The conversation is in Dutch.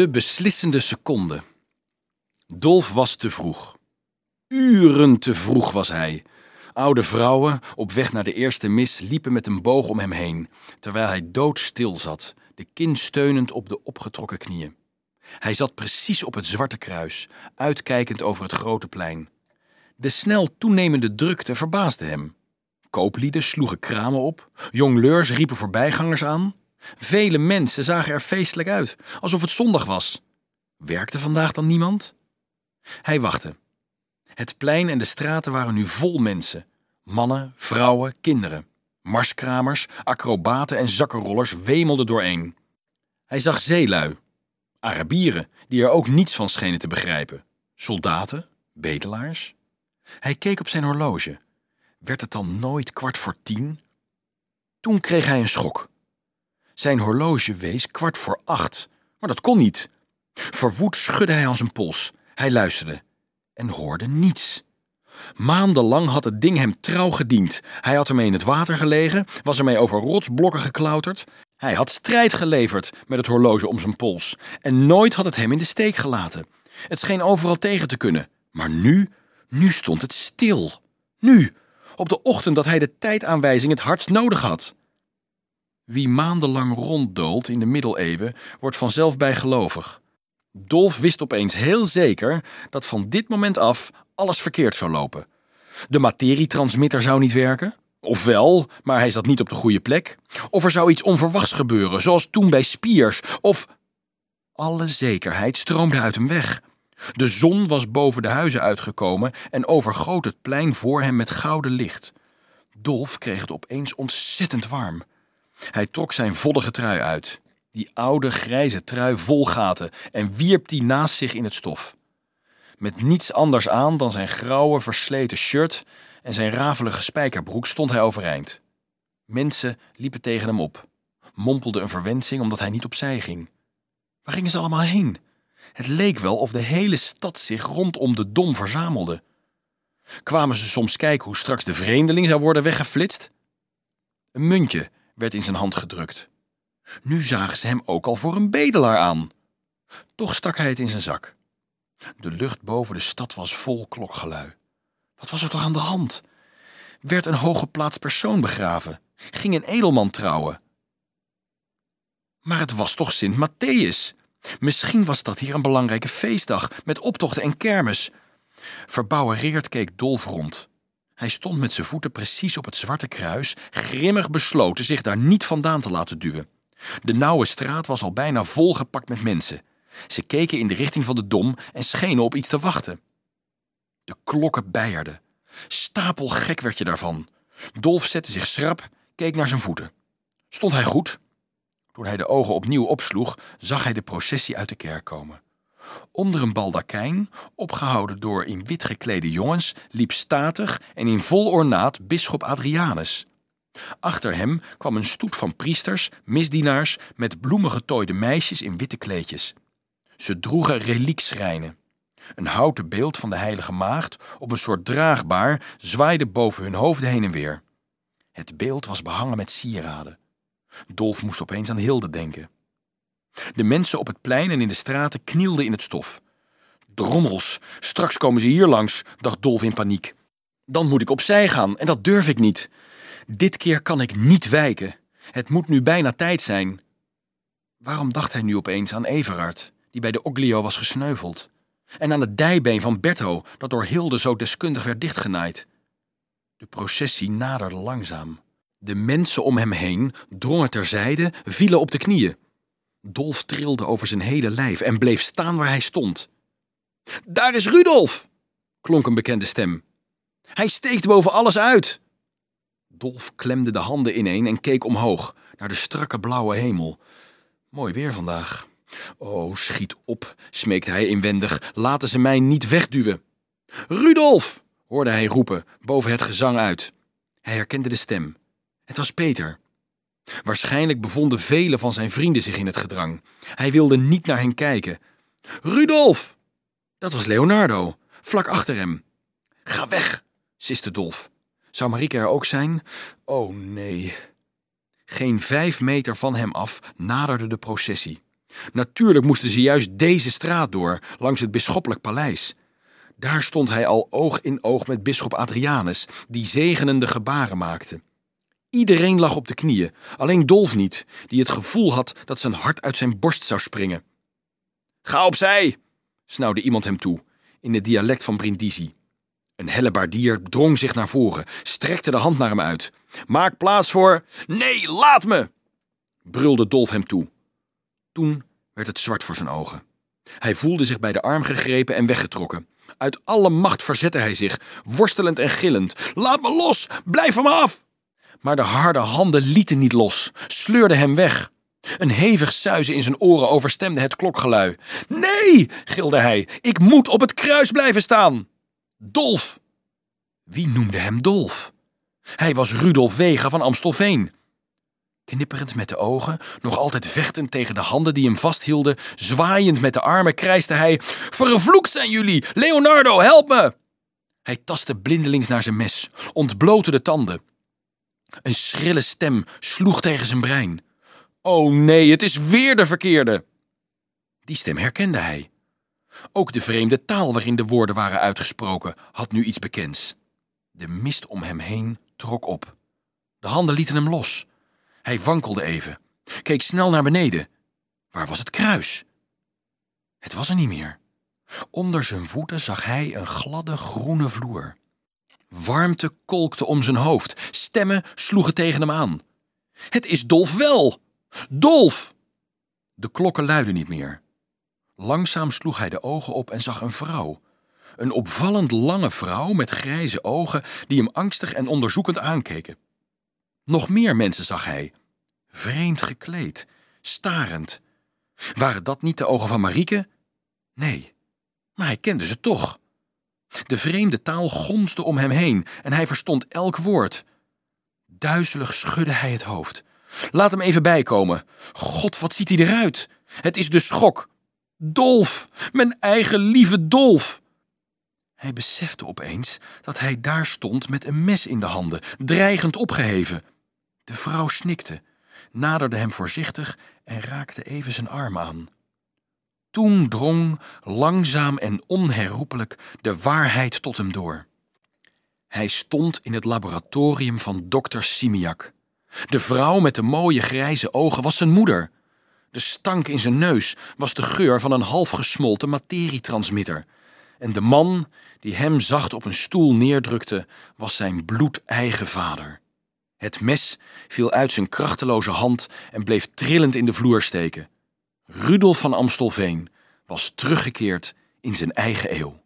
De beslissende seconde. Dolf was te vroeg. Uren te vroeg was hij. Oude vrouwen, op weg naar de eerste mis, liepen met een boog om hem heen, terwijl hij doodstil zat, de kin steunend op de opgetrokken knieën. Hij zat precies op het zwarte kruis, uitkijkend over het grote plein. De snel toenemende drukte verbaasde hem. Kooplieden sloegen kramen op, jongleurs riepen voorbijgangers aan. Vele mensen zagen er feestelijk uit, alsof het zondag was. Werkte vandaag dan niemand? Hij wachtte. Het plein en de straten waren nu vol mensen. Mannen, vrouwen, kinderen. Marskramers, acrobaten en zakkenrollers wemelden dooreen. Hij zag zeelui, Arabieren, die er ook niets van schenen te begrijpen. Soldaten, bedelaars. Hij keek op zijn horloge. Werd het dan nooit kwart voor tien? Toen kreeg hij een schok. Zijn horloge wees kwart voor acht, maar dat kon niet. Verwoed schudde hij aan zijn pols. Hij luisterde en hoorde niets. Maandenlang had het ding hem trouw gediend. Hij had ermee in het water gelegen, was ermee over rotsblokken geklauterd. Hij had strijd geleverd met het horloge om zijn pols. En nooit had het hem in de steek gelaten. Het scheen overal tegen te kunnen. Maar nu, nu stond het stil. Nu, op de ochtend dat hij de tijdaanwijzing het hardst nodig had. Wie maandenlang ronddoolt in de middeleeuwen, wordt vanzelf bijgelovig. Dolf wist opeens heel zeker dat van dit moment af alles verkeerd zou lopen. De materietransmitter zou niet werken. Of wel, maar hij zat niet op de goede plek. Of er zou iets onverwachts gebeuren, zoals toen bij Spiers. Of. Alle zekerheid stroomde uit hem weg. De zon was boven de huizen uitgekomen en overgoot het plein voor hem met gouden licht. Dolf kreeg het opeens ontzettend warm. Hij trok zijn voddige trui uit, die oude grijze trui vol gaten, en wierp die naast zich in het stof. Met niets anders aan dan zijn grauwe, versleten shirt en zijn rafelige spijkerbroek stond hij overeind. Mensen liepen tegen hem op, mompelden een verwensing omdat hij niet opzij ging. Waar gingen ze allemaal heen? Het leek wel of de hele stad zich rondom de dom verzamelde. Kwamen ze soms kijken hoe straks de vreemdeling zou worden weggeflitst? Een muntje werd in zijn hand gedrukt. Nu zagen ze hem ook al voor een bedelaar aan. Toch stak hij het in zijn zak. De lucht boven de stad was vol klokgelui. Wat was er toch aan de hand? Werd een hooggeplaatst persoon begraven? Ging een edelman trouwen? Maar het was toch Sint Matthäus? Misschien was dat hier een belangrijke feestdag met optochten en kermis. Verbouwereerd keek Dolf rond. Hij stond met zijn voeten precies op het zwarte kruis, grimmig besloten zich daar niet vandaan te laten duwen. De nauwe straat was al bijna volgepakt met mensen. Ze keken in de richting van de dom en schenen op iets te wachten. De klokken beierden. Stapelgek werd je daarvan. Dolf zette zich schrap, keek naar zijn voeten. Stond hij goed? Toen hij de ogen opnieuw opsloeg, zag hij de processie uit de kerk komen. Onder een baldakijn, opgehouden door in wit geklede jongens, liep statig en in vol ornaat bisschop Adrianus. Achter hem kwam een stoet van priesters, misdienaars met bloemen getooide meisjes in witte kleedjes. Ze droegen reliekschrijnen. Een houten beeld van de heilige maagd op een soort draagbaar zwaaide boven hun hoofden heen en weer. Het beeld was behangen met sieraden. Dolf moest opeens aan Hilde denken. De mensen op het plein en in de straten knielden in het stof. Drommels, straks komen ze hier langs, dacht Dolf in paniek. Dan moet ik opzij gaan en dat durf ik niet. Dit keer kan ik niet wijken. Het moet nu bijna tijd zijn. Waarom dacht hij nu opeens aan Everard, die bij de Oglio was gesneuveld? En aan het dijbeen van Bertho, dat door Hilde zo deskundig werd dichtgenaaid? De processie naderde langzaam. De mensen om hem heen drongen terzijde, vielen op de knieën. Dolf trilde over zijn hele lijf en bleef staan waar hij stond. Daar is Rudolf! klonk een bekende stem. Hij steekt boven alles uit! Dolf klemde de handen ineen en keek omhoog, naar de strakke blauwe hemel. Mooi weer vandaag. Oh, schiet op, smeekte hij inwendig, laten ze mij niet wegduwen. Rudolf! hoorde hij roepen, boven het gezang uit. Hij herkende de stem. Het was Peter. Waarschijnlijk bevonden vele van zijn vrienden zich in het gedrang. Hij wilde niet naar hen kijken. Rudolf! Dat was Leonardo, vlak achter hem. Ga weg, siste Dolf. Zou Marieke er ook zijn? Oh nee. Geen vijf meter van hem af naderde de processie. Natuurlijk moesten ze juist deze straat door, langs het bisschoppelijk paleis. Daar stond hij al oog in oog met bisschop Adrianus, die zegenende gebaren maakte. Iedereen lag op de knieën, alleen Dolf niet, die het gevoel had dat zijn hart uit zijn borst zou springen. Ga opzij, snauwde iemand hem toe, in het dialect van Brindisi. Een hellebaardier drong zich naar voren, strekte de hand naar hem uit. Maak plaats voor. Nee, laat me! brulde Dolf hem toe. Toen werd het zwart voor zijn ogen. Hij voelde zich bij de arm gegrepen en weggetrokken. Uit alle macht verzette hij zich, worstelend en gillend. Laat me los! Blijf van me af! Maar de harde handen lieten niet los, sleurden hem weg. Een hevig suizen in zijn oren overstemde het klokgelui. Nee, gilde hij, ik moet op het kruis blijven staan. Dolf! Wie noemde hem Dolf? Hij was Rudolf Vega van Amstelveen. Knipperend met de ogen, nog altijd vechtend tegen de handen die hem vasthielden, zwaaiend met de armen, krijste hij: Vervloekt zijn jullie! Leonardo, help me! Hij tastte blindelings naar zijn mes, ontblootte de tanden. Een schrille stem sloeg tegen zijn brein. Oh nee, het is weer de verkeerde! Die stem herkende hij. Ook de vreemde taal waarin de woorden waren uitgesproken had nu iets bekends. De mist om hem heen trok op. De handen lieten hem los. Hij wankelde even, keek snel naar beneden. Waar was het kruis? Het was er niet meer. Onder zijn voeten zag hij een gladde groene vloer. Warmte kolkte om zijn hoofd, stemmen sloegen tegen hem aan. Het is Dolf wel! Dolf! De klokken luidden niet meer. Langzaam sloeg hij de ogen op en zag een vrouw. Een opvallend lange vrouw met grijze ogen die hem angstig en onderzoekend aankeken. Nog meer mensen zag hij. Vreemd gekleed, starend. Waren dat niet de ogen van Marieke? Nee, maar hij kende ze toch. De vreemde taal gonsde om hem heen en hij verstond elk woord. Duizelig schudde hij het hoofd. Laat hem even bijkomen. God, wat ziet hij eruit? Het is de schok. Dolf, mijn eigen lieve Dolf. Hij besefte opeens dat hij daar stond met een mes in de handen, dreigend opgeheven. De vrouw snikte, naderde hem voorzichtig en raakte even zijn arm aan. Toen drong, langzaam en onherroepelijk, de waarheid tot hem door. Hij stond in het laboratorium van dokter Simiak. De vrouw met de mooie grijze ogen was zijn moeder. De stank in zijn neus was de geur van een half gesmolten materietransmitter. En de man die hem zacht op een stoel neerdrukte, was zijn bloedeigen vader. Het mes viel uit zijn krachteloze hand en bleef trillend in de vloer steken. Rudolf van Amstelveen was teruggekeerd in zijn eigen eeuw.